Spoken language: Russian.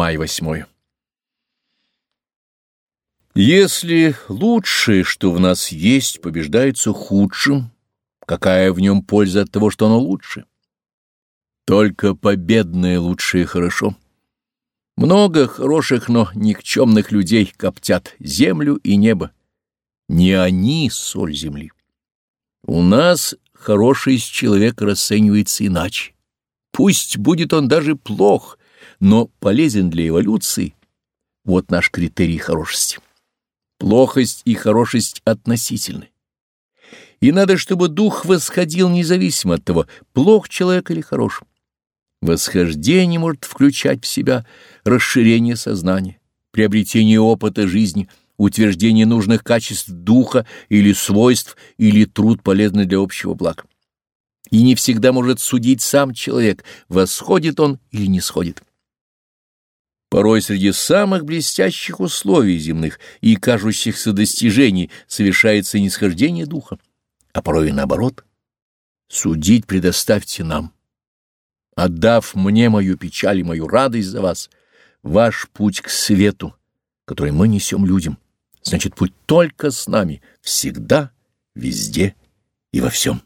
Май 8. Если лучшее, что в нас есть, побеждается худшим, какая в нем польза от того, что оно лучше? Только победное лучшее хорошо. Много хороших, но никчемных людей коптят землю и небо. Не они — соль земли. У нас хороший из человека расценивается иначе. Пусть будет он даже плох, но полезен для эволюции. Вот наш критерий хорошести. Плохость и хорошесть относительны. И надо, чтобы дух восходил независимо от того, плох человек или хорош. Восхождение может включать в себя расширение сознания, приобретение опыта жизни, утверждение нужных качеств духа или свойств, или труд полезный для общего блага. И не всегда может судить сам человек, восходит он или не сходит. Порой среди самых блестящих условий земных и кажущихся достижений совершается нисхождение духа, а порой и наоборот. Судить предоставьте нам. Отдав мне мою печаль и мою радость за вас, ваш путь к свету, который мы несем людям, значит, путь только с нами, всегда, везде и во всем.